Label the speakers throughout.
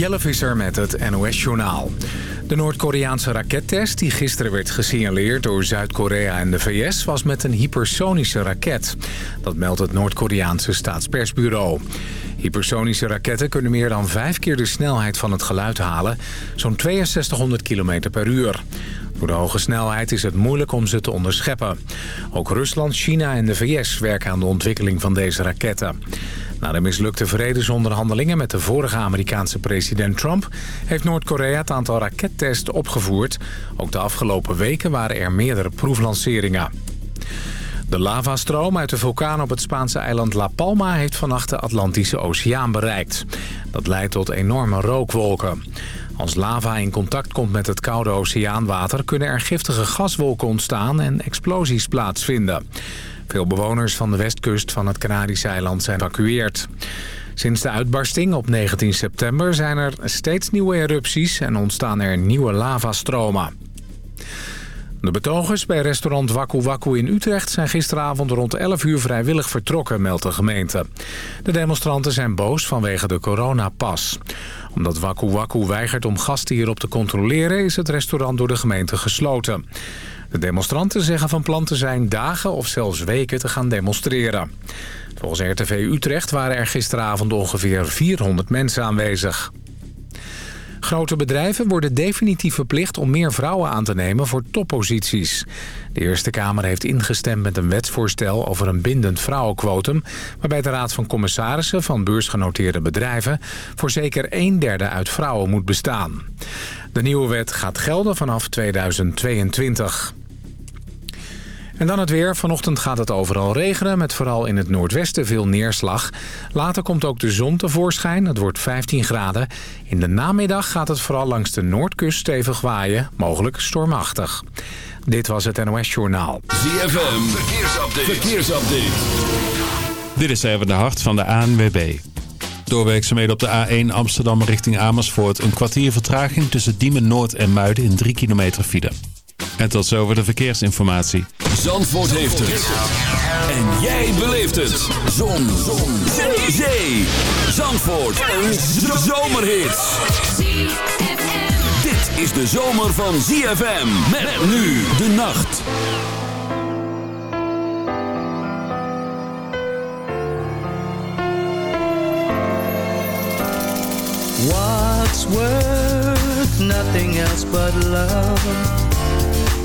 Speaker 1: Jelle Visser met het NOS-journaal. De Noord-Koreaanse rakettest die gisteren werd gesignaleerd door Zuid-Korea en de VS... was met een hypersonische raket. Dat meldt het Noord-Koreaanse staatspersbureau. Hypersonische raketten kunnen meer dan vijf keer de snelheid van het geluid halen... zo'n 6200 km per uur. Door de hoge snelheid is het moeilijk om ze te onderscheppen. Ook Rusland, China en de VS werken aan de ontwikkeling van deze raketten. Na de mislukte vredesonderhandelingen met de vorige Amerikaanse president Trump... heeft Noord-Korea het aantal rakettests opgevoerd. Ook de afgelopen weken waren er meerdere proeflanceringen. De lavastroom uit de vulkaan op het Spaanse eiland La Palma... heeft vannacht de Atlantische Oceaan bereikt. Dat leidt tot enorme rookwolken. Als lava in contact komt met het koude oceaanwater... kunnen er giftige gaswolken ontstaan en explosies plaatsvinden. Veel bewoners van de westkust van het Canarische eiland zijn evacueerd. Sinds de uitbarsting op 19 september zijn er steeds nieuwe erupties... en ontstaan er nieuwe lavastromen. De betogers bij restaurant Waku Waku in Utrecht zijn gisteravond rond 11 uur vrijwillig vertrokken, meldt de gemeente. De demonstranten zijn boos vanwege de coronapas. Omdat Waku Waku weigert om gasten hierop te controleren is het restaurant door de gemeente gesloten. De demonstranten zeggen van plan te zijn dagen of zelfs weken te gaan demonstreren. Volgens RTV Utrecht waren er gisteravond ongeveer 400 mensen aanwezig. Grote bedrijven worden definitief verplicht om meer vrouwen aan te nemen voor topposities. De Eerste Kamer heeft ingestemd met een wetsvoorstel over een bindend vrouwenquotum... waarbij de Raad van Commissarissen van beursgenoteerde bedrijven... voor zeker een derde uit vrouwen moet bestaan. De nieuwe wet gaat gelden vanaf 2022. En dan het weer. Vanochtend gaat het overal regenen, met vooral in het noordwesten veel neerslag. Later komt ook de zon tevoorschijn. Het wordt 15 graden. In de namiddag gaat het vooral langs de noordkust stevig waaien, mogelijk stormachtig. Dit was het NOS Journaal.
Speaker 2: ZFM, verkeersupdate. verkeersupdate.
Speaker 3: Dit is even de hart van de ANWB. Doorwerkzaamheden op de A1 Amsterdam richting Amersfoort. Een kwartier vertraging tussen Diemen Noord en Muiden in 3 kilometer file. En tot zover de verkeersinformatie.
Speaker 2: Zandvoort heeft het. En jij beleeft het. Zon. Zon. Zee. Zee. Zandvoort. Een zomerhit. Dit is de zomer van ZFM. Met nu de nacht.
Speaker 4: What's worth nothing else but love?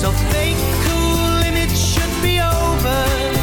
Speaker 4: so fake. Cool and it should be over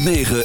Speaker 5: 106.9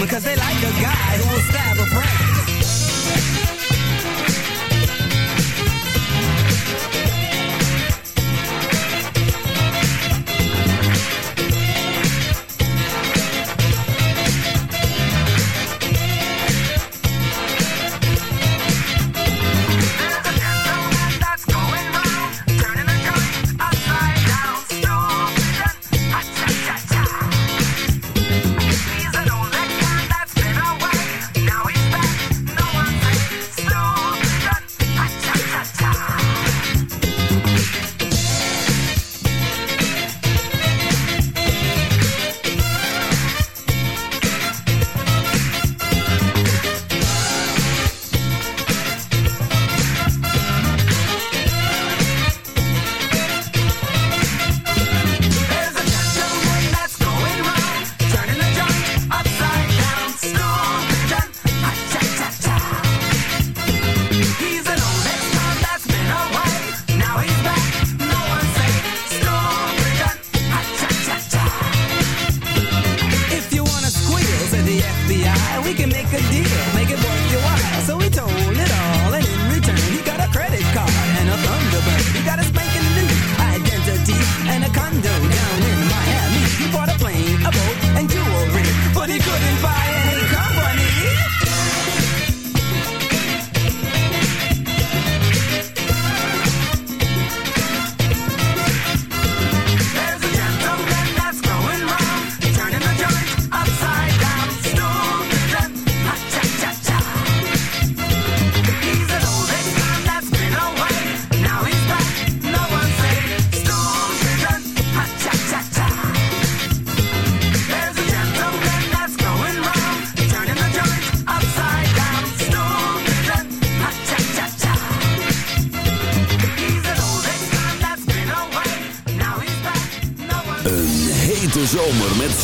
Speaker 6: because they like a guy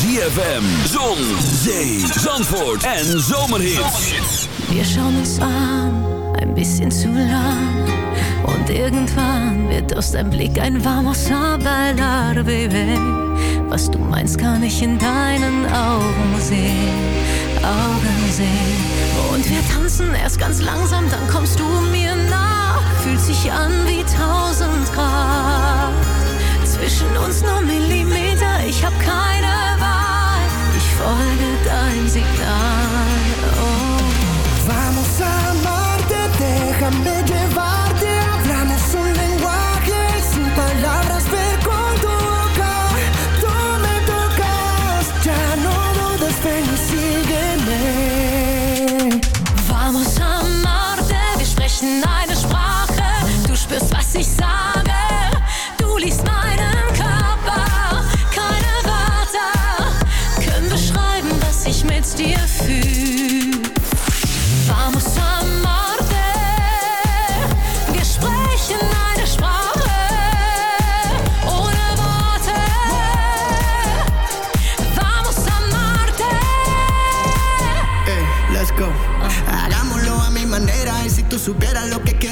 Speaker 2: ZFM, Zon, Zee, Zandvoort en Zomerhits.
Speaker 7: Wir schauen uns an, ein bisschen zu lang. Und irgendwann wird aus deinem Blick ein warmer a bailar, baby. Was du meinst, kann ich in deinen Augen sehen, Augen sehen. Und wir tanzen erst ganz langsam, dann kommst du mir nah. Fühlt sich an wie tausend Grad zwischen uns nur Millimeter, ich hab keine Wahl, ich folge dein Signal. Oh.
Speaker 8: Vamos a Marte, déjame llevar.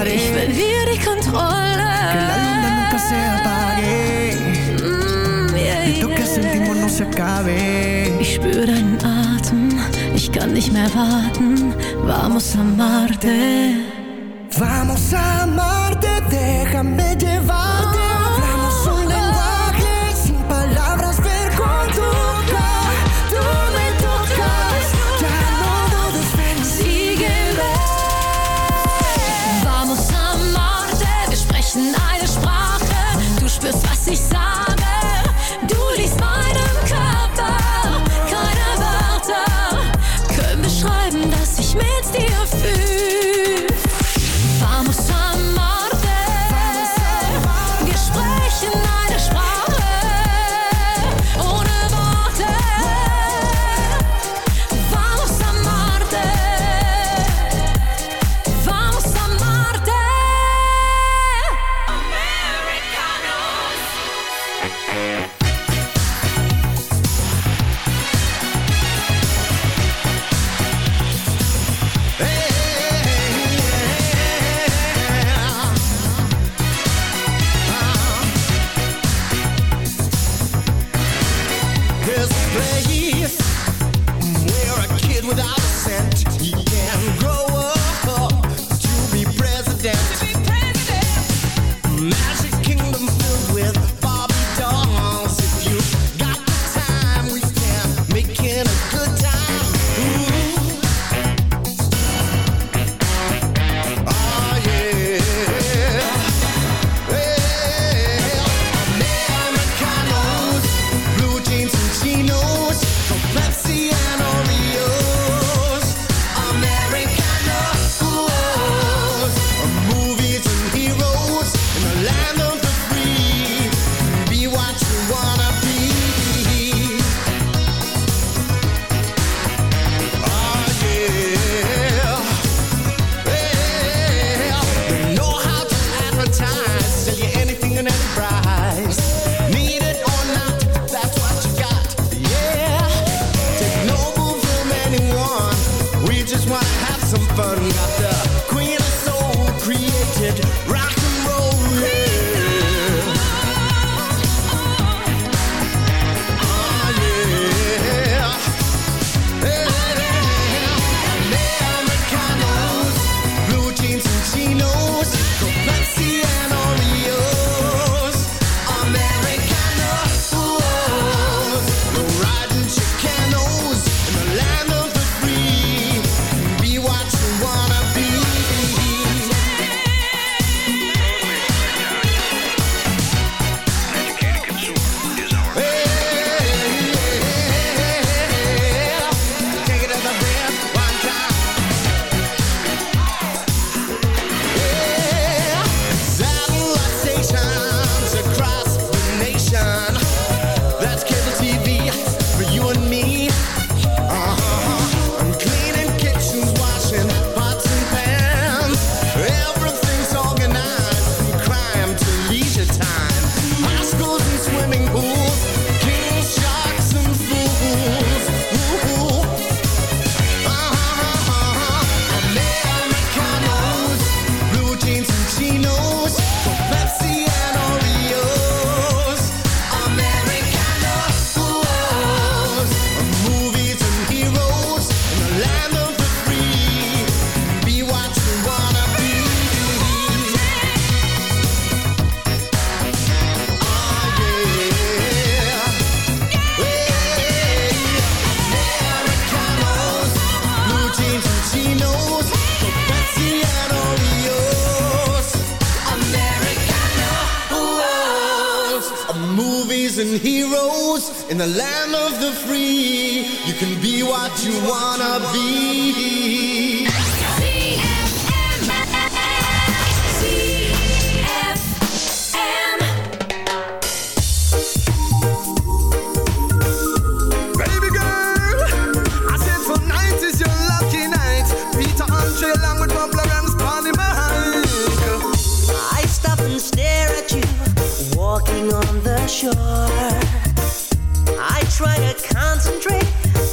Speaker 7: Party. Ich verliere die Kontrolle.
Speaker 8: Que la luna nunca se apague.
Speaker 7: Mm, yeah, yeah.
Speaker 8: Du que.
Speaker 7: Ich spüre deinen Atem. Ich kann nicht mehr warten. Vamos a Marte.
Speaker 8: Vamos a amarte, déjame.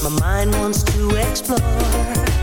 Speaker 9: my mind wants to explore.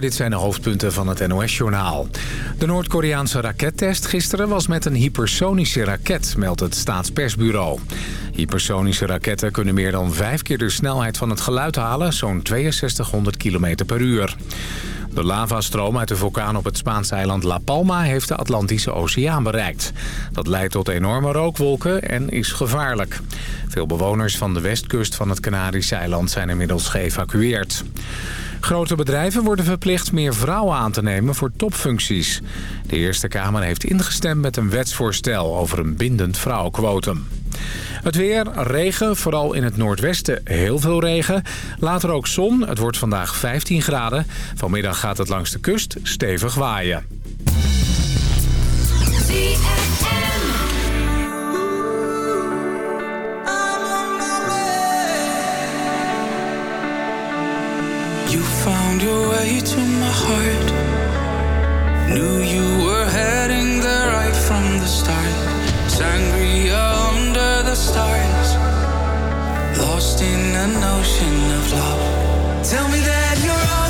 Speaker 1: Dit zijn de hoofdpunten van het NOS-journaal. De Noord-Koreaanse rakettest gisteren was met een hypersonische raket, meldt het staatspersbureau. Hypersonische raketten kunnen meer dan vijf keer de snelheid van het geluid halen, zo'n 6200 km per uur. De lavastroom uit de vulkaan op het Spaanse eiland La Palma heeft de Atlantische Oceaan bereikt. Dat leidt tot enorme rookwolken en is gevaarlijk. Veel bewoners van de westkust van het Canarische eiland zijn inmiddels geëvacueerd. Grote bedrijven worden verplicht meer vrouwen aan te nemen voor topfuncties. De Eerste Kamer heeft ingestemd met een wetsvoorstel over een bindend vrouwenquotum. Het weer, regen, vooral in het noordwesten heel veel regen. Later ook zon, het wordt vandaag 15 graden. Vanmiddag gaat het langs de kust stevig waaien.
Speaker 10: Found your way to my heart. Knew you were heading there right from the start. Sangria under the stars. Lost in an ocean of love. Tell me that you're okay